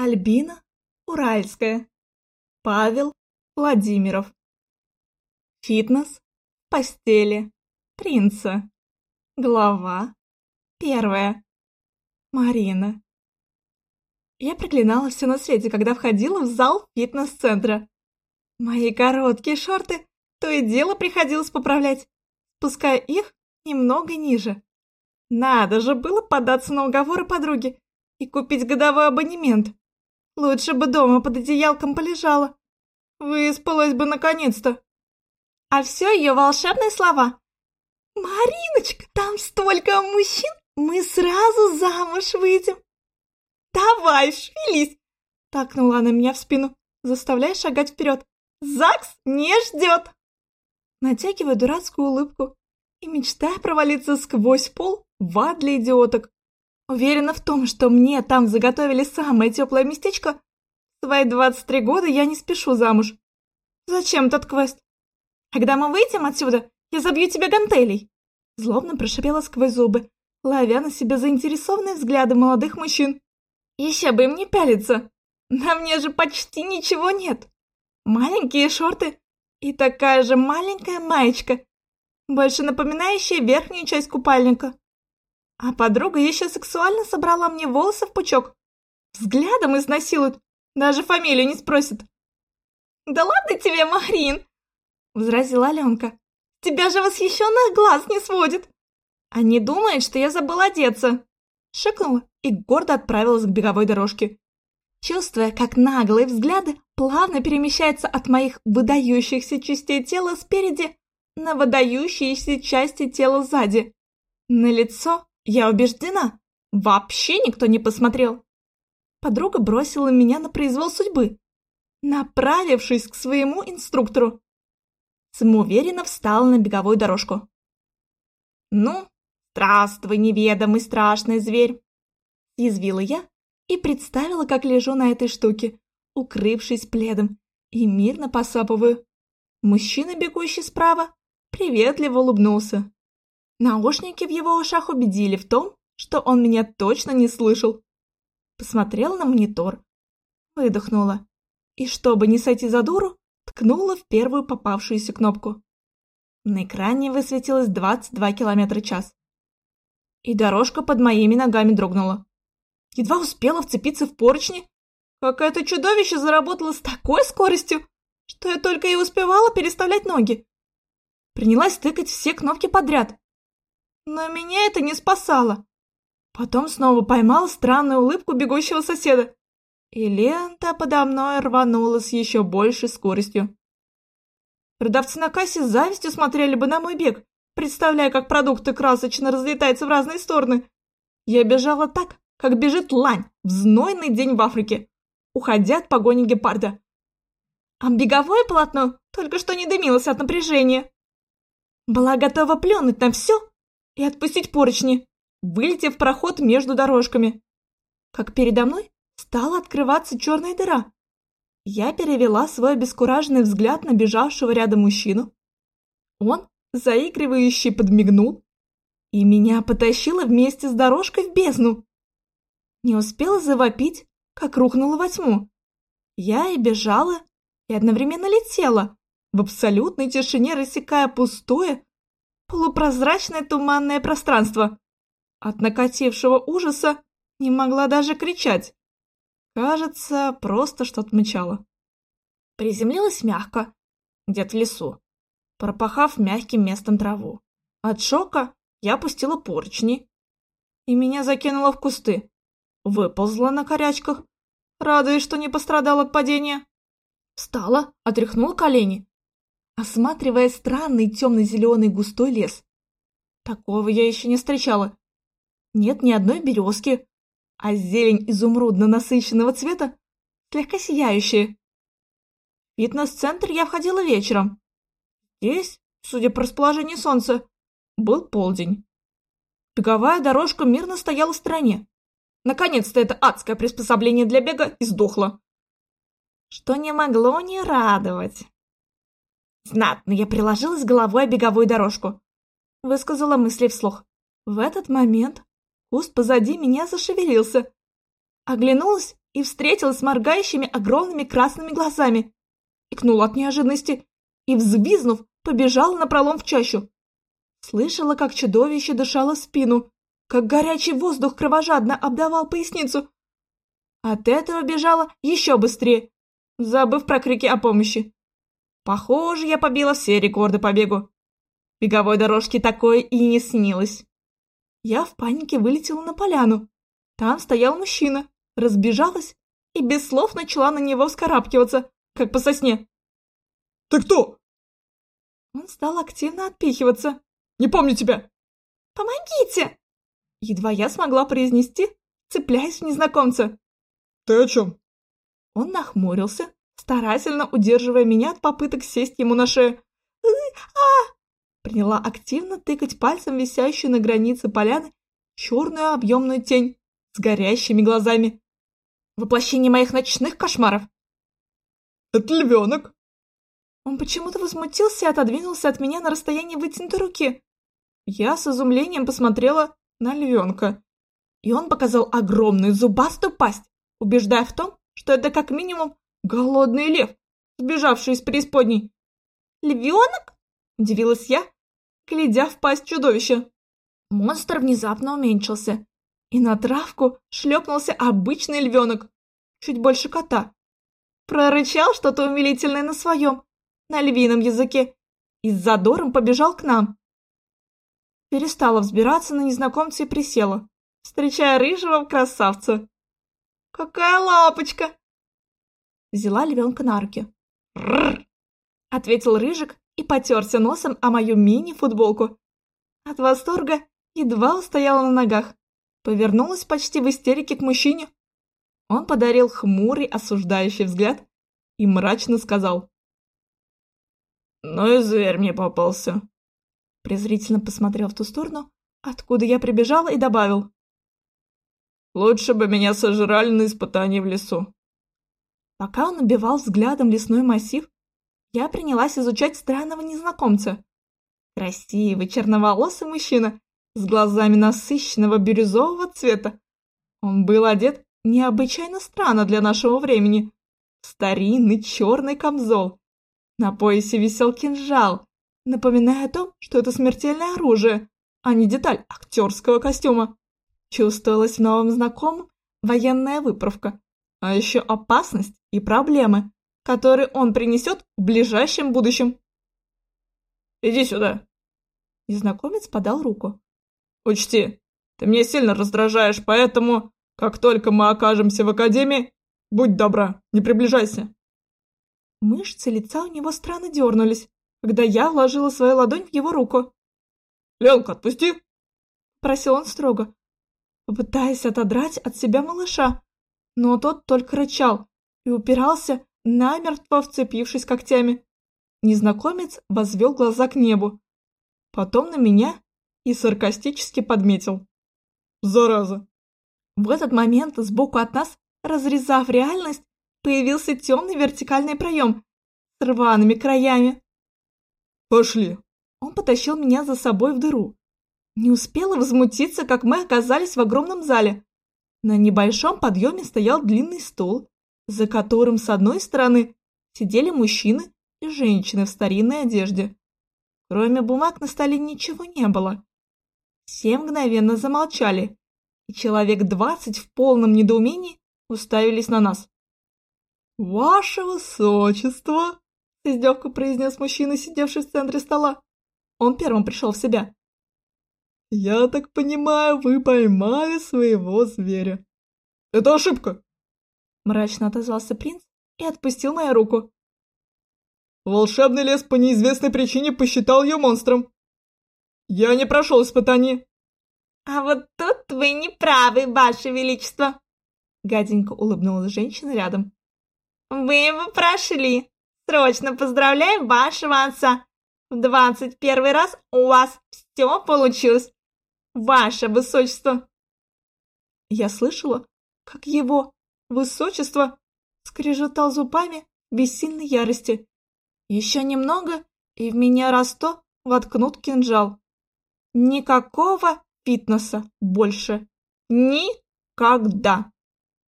Альбина Уральская. Павел Владимиров. Фитнес в постели принца. Глава первая. Марина. Я проклинала все на свете, когда входила в зал фитнес-центра. Мои короткие шорты то и дело приходилось поправлять, спуская их немного ниже. Надо же было податься на уговоры подруги и купить годовой абонемент. Лучше бы дома под одеялком полежала. Выспалась бы наконец-то. А все ее волшебные слова. «Мариночка, там столько мужчин, мы сразу замуж выйдем!» «Давай, шевелись!» — такнула она меня в спину, заставляя шагать вперед. «ЗАГС не ждет!» Натягиваю дурацкую улыбку и мечтая провалиться сквозь пол в ад для идиоток. Уверена в том, что мне там заготовили самое теплое местечко. В свои 23 года я не спешу замуж. Зачем этот квест? Когда мы выйдем отсюда, я забью тебя гантелей. Злобно прошипела сквозь зубы, ловя на себя заинтересованные взгляды молодых мужчин. Еще бы им не пялиться. На мне же почти ничего нет. Маленькие шорты и такая же маленькая маечка, больше напоминающая верхнюю часть купальника. А подруга еще сексуально собрала мне волосы в пучок. Взглядом изнасилует, даже фамилию не спросит. «Да ладно тебе, Марин!» — возразила Аленка. «Тебя же восхищенных глаз не сводит!» «А не думает, что я забыла одеться!» Шикнула и гордо отправилась к беговой дорожке. Чувствуя, как наглые взгляды плавно перемещаются от моих выдающихся частей тела спереди на выдающиеся части тела сзади. На лицо я убеждена, вообще никто не посмотрел. Подруга бросила меня на произвол судьбы, направившись к своему инструктору. Самоуверенно встала на беговую дорожку. «Ну, здравствуй, неведомый страшный зверь!» Язвила я и представила, как лежу на этой штуке, укрывшись пледом, и мирно посапываю. Мужчина, бегущий справа, приветливо улыбнулся. Наушники в его ушах убедили в том, что он меня точно не слышал. Посмотрела на монитор, выдохнула и, чтобы не сойти за дуру, ткнула в первую попавшуюся кнопку. На экране высветилось 22 км час. И дорожка под моими ногами дрогнула. Едва успела вцепиться в поручни, как это чудовище заработало с такой скоростью, что я только и успевала переставлять ноги. Принялась тыкать все кнопки подряд, но меня это не спасало. Потом снова поймал странную улыбку бегущего соседа, и лента подо мной рванула с еще большей скоростью. Продавцы на кассе с завистью смотрели бы на мой бег, представляя, как продукты красочно разлетаются в разные стороны. Я бежала так, как бежит лань в знойный день в Африке, уходя от погони гепарда. А беговое полотно только что не дымилось от напряжения. Была готова плюнуть на все и отпустить поручни, вылетев в проход между дорожками. Как передо мной стала открываться черная дыра. Я перевела свой обескураженный взгляд на бежавшего рядом мужчину. Он, заигрывающий, подмигнул, и меня потащило вместе с дорожкой в бездну. Не успела завопить, как рухнула во тьму. Я и бежала, и одновременно летела, в абсолютной тишине рассекая пустое, полупрозрачное туманное пространство. От накатившего ужаса не могла даже кричать. Кажется, просто что-то мычало. Приземлилась мягко, где-то в лесу, пропахав мягким местом траву. От шока я опустила поручни, и меня закинуло в кусты. Выползла на корячках, радуясь, что не пострадала от падения. Встала, отряхнула колени осматривая странный темно-зеленый густой лес. Такого я еще не встречала. Нет ни одной березки, а зелень изумрудно-насыщенного цвета слегка сияющая. В фитнес-центр я входила вечером. Здесь, судя по расположению солнца, был полдень. Беговая дорожка мирно стояла в стороне. Наконец-то это адское приспособление для бега издохло. Что не могло не радовать. Знатно я приложилась головой о беговую дорожку. Высказала мысли вслух. В этот момент куст позади меня зашевелился. Оглянулась и встретилась с моргающими огромными красными глазами. Икнула от неожиданности и, взвизнув, побежала напролом в чащу. Слышала, как чудовище дышало в спину, как горячий воздух кровожадно обдавал поясницу. От этого бежала еще быстрее, забыв про крики о помощи. Похоже, я побила все рекорды по бегу. Беговой дорожки такое и не снилось. Я в панике вылетела на поляну. Там стоял мужчина, разбежалась и без слов начала на него вскарабкиваться, как по сосне. «Ты кто?» Он стал активно отпихиваться. «Не помню тебя!» «Помогите!» Едва я смогла произнести, цепляясь в незнакомца. «Ты о чем?» Он нахмурился, старательно удерживая меня от попыток сесть ему на шею. а Приняла активно тыкать пальцем висящую на границе поляны черную объемную тень с горящими глазами. Воплощение моих ночных кошмаров. «Это львенок!» Он почему-то возмутился и отодвинулся от меня на расстоянии вытянутой руки. Я с изумлением посмотрела на львенка, и он показал огромную зубастую пасть, убеждая в том, что это как минимум голодный лев, сбежавший из преисподней. «Львенок?» – удивилась я, глядя в пасть чудовища. Монстр внезапно уменьшился, и на травку шлепнулся обычный львенок, чуть больше кота. Прорычал что-то умилительное на своем, на львином языке, и с задором побежал к нам. Перестала взбираться на незнакомца и присела, встречая рыжего красавца. «Какая лапочка!» Взяла львенка на руки. «Рррр!» — ответил рыжик и потерся носом о мою мини-футболку. От восторга едва устояла на ногах. Повернулась почти в истерике к мужчине. Он подарил хмурый осуждающий взгляд и мрачно сказал. «Ну и зверь мне попался!» Презрительно посмотрел в ту сторону, откуда я прибежала, и добавил. «Лучше бы меня сожрали на испытании в лесу!» Пока он убивал взглядом лесной массив, я принялась изучать странного незнакомца. Красивый черноволосый мужчина с глазами насыщенного бирюзового цвета. Он был одет необычайно странно для нашего времени. Старинный черный камзол. На поясе висел кинжал, напоминая о том, что это смертельное оружие, а не деталь актерского костюма. Чувствовалась в новом знакомом военная выправка, а еще опасность и проблемы, которые он принесет в ближайшем будущем. «Иди сюда!» Незнакомец подал руку. «Учти, ты меня сильно раздражаешь, поэтому, как только мы окажемся в академии, будь добра, не приближайся!» Мышцы лица у него странно дернулись, когда я вложила свою ладонь в его руку. «Ленка, отпусти!» – просил он строго, попытаясь отодрать от себя малыша, но тот только рычал и упирался, намертво вцепившись когтями. Незнакомец возвел глаза к небу, потом на меня и саркастически подметил. «Зараза!» В этот момент сбоку от нас, разрезав реальность, появился темный вертикальный проем с рваными краями. «Пошли!» Он потащил меня за собой в дыру. Не успела возмутиться, как мы оказались в огромном зале. На небольшом подъеме стоял длинный стол, за которым с одной стороны сидели мужчины и женщины в старинной одежде. Кроме бумаг на столе ничего не было. Все мгновенно замолчали, и человек двадцать в полном недоумении уставились на нас. «Ваше высочество!» – с издевкой произнес мужчина, сидевший в центре стола. Он первым пришел в себя. «Я так понимаю, вы поймали своего зверя». «Это ошибка!» Мрачно отозвался принц и отпустил мою руку. Волшебный лес по неизвестной причине посчитал ее монстром. Я не прошел испытание. А вот тут вы не правы, ваше величество. Гаденько улыбнулась женщина рядом. Вы его прошли. Срочно поздравляю вашего отца. В двадцать первый раз у вас все получилось. Ваше высочество. Я слышала, как его высочество скрежетал зубами в бессильной ярости. Еще немного, и в меня Расто воткнут кинжал. Никакого фитнеса больше. Никогда.